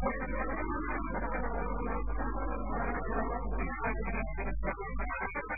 Thank you.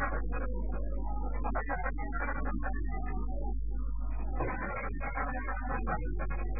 Thank you.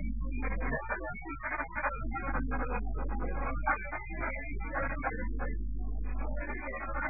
Thank you.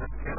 ذكر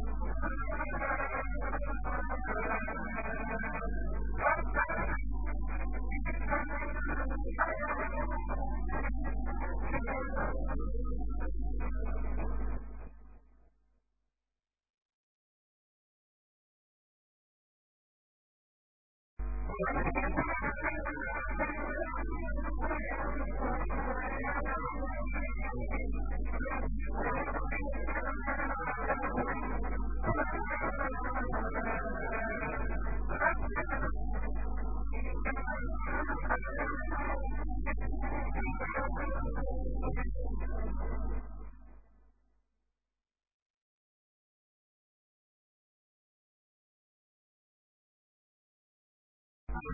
Thank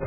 You.